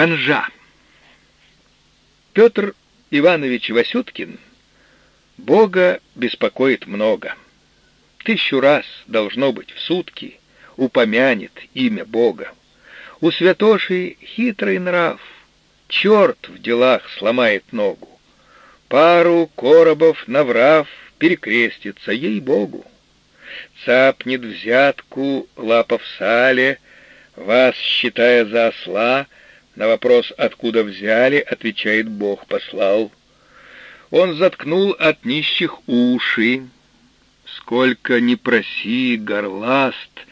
Ханжа. Петр Иванович Васюткин Бога беспокоит много. Тысячу раз, должно быть, в сутки упомянет имя Бога. У святоши хитрый нрав, черт в делах сломает ногу. Пару коробов наврав перекрестится ей-богу. Цапнет взятку лапа в сале, вас, считая за осла, на вопрос, откуда взяли, отвечает Бог послал. Он заткнул от нищих уши. Сколько ни проси, горласт,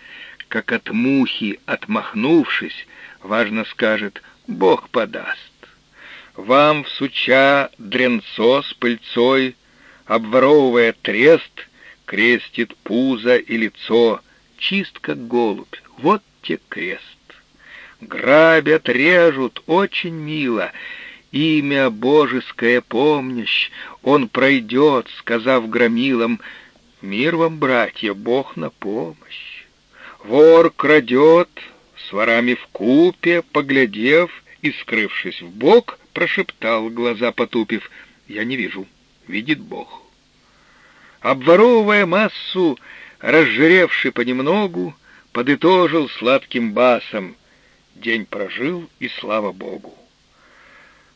как от мухи отмахнувшись, важно скажет, Бог подаст. Вам, всуча дренцо с пыльцой, обворовывая трест, крестит пузо и лицо, чист как голубь, вот те крест. Грабят, режут, очень мило, имя божеское помнящ, он пройдет, сказав громилам, «Мир вам, братья, Бог на помощь». Вор крадет, с ворами в купе, поглядев и, скрывшись в бок, прошептал, глаза потупив, «Я не вижу, видит Бог». Обворовывая массу, разжиревший понемногу, подытожил сладким басом, День прожил, и слава Богу.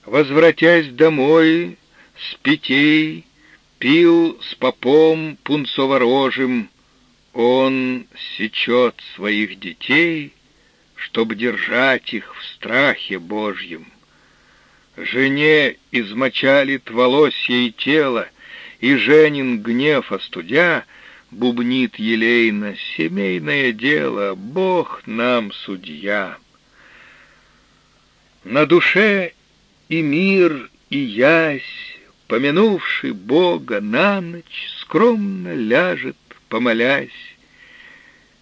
Возвратясь домой, с питей, пил с попом пунцоворожим, он сечет своих детей, чтоб держать их в страхе Божьем. Жене измочалит волосье и тело, и Женин гнев остудя, бубнит елейно, семейное дело, Бог нам судья. На душе и мир, и ясь, помянувший Бога на ночь, скромно ляжет помолясь,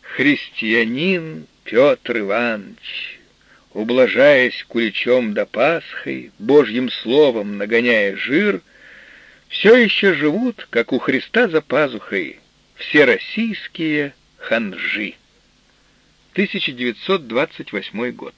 христианин Петр Иванович, ублажаясь куличом до Пасхой, Божьим словом нагоняя жир, все еще живут, как у Христа за пазухой, все российские ханжи. 1928 год.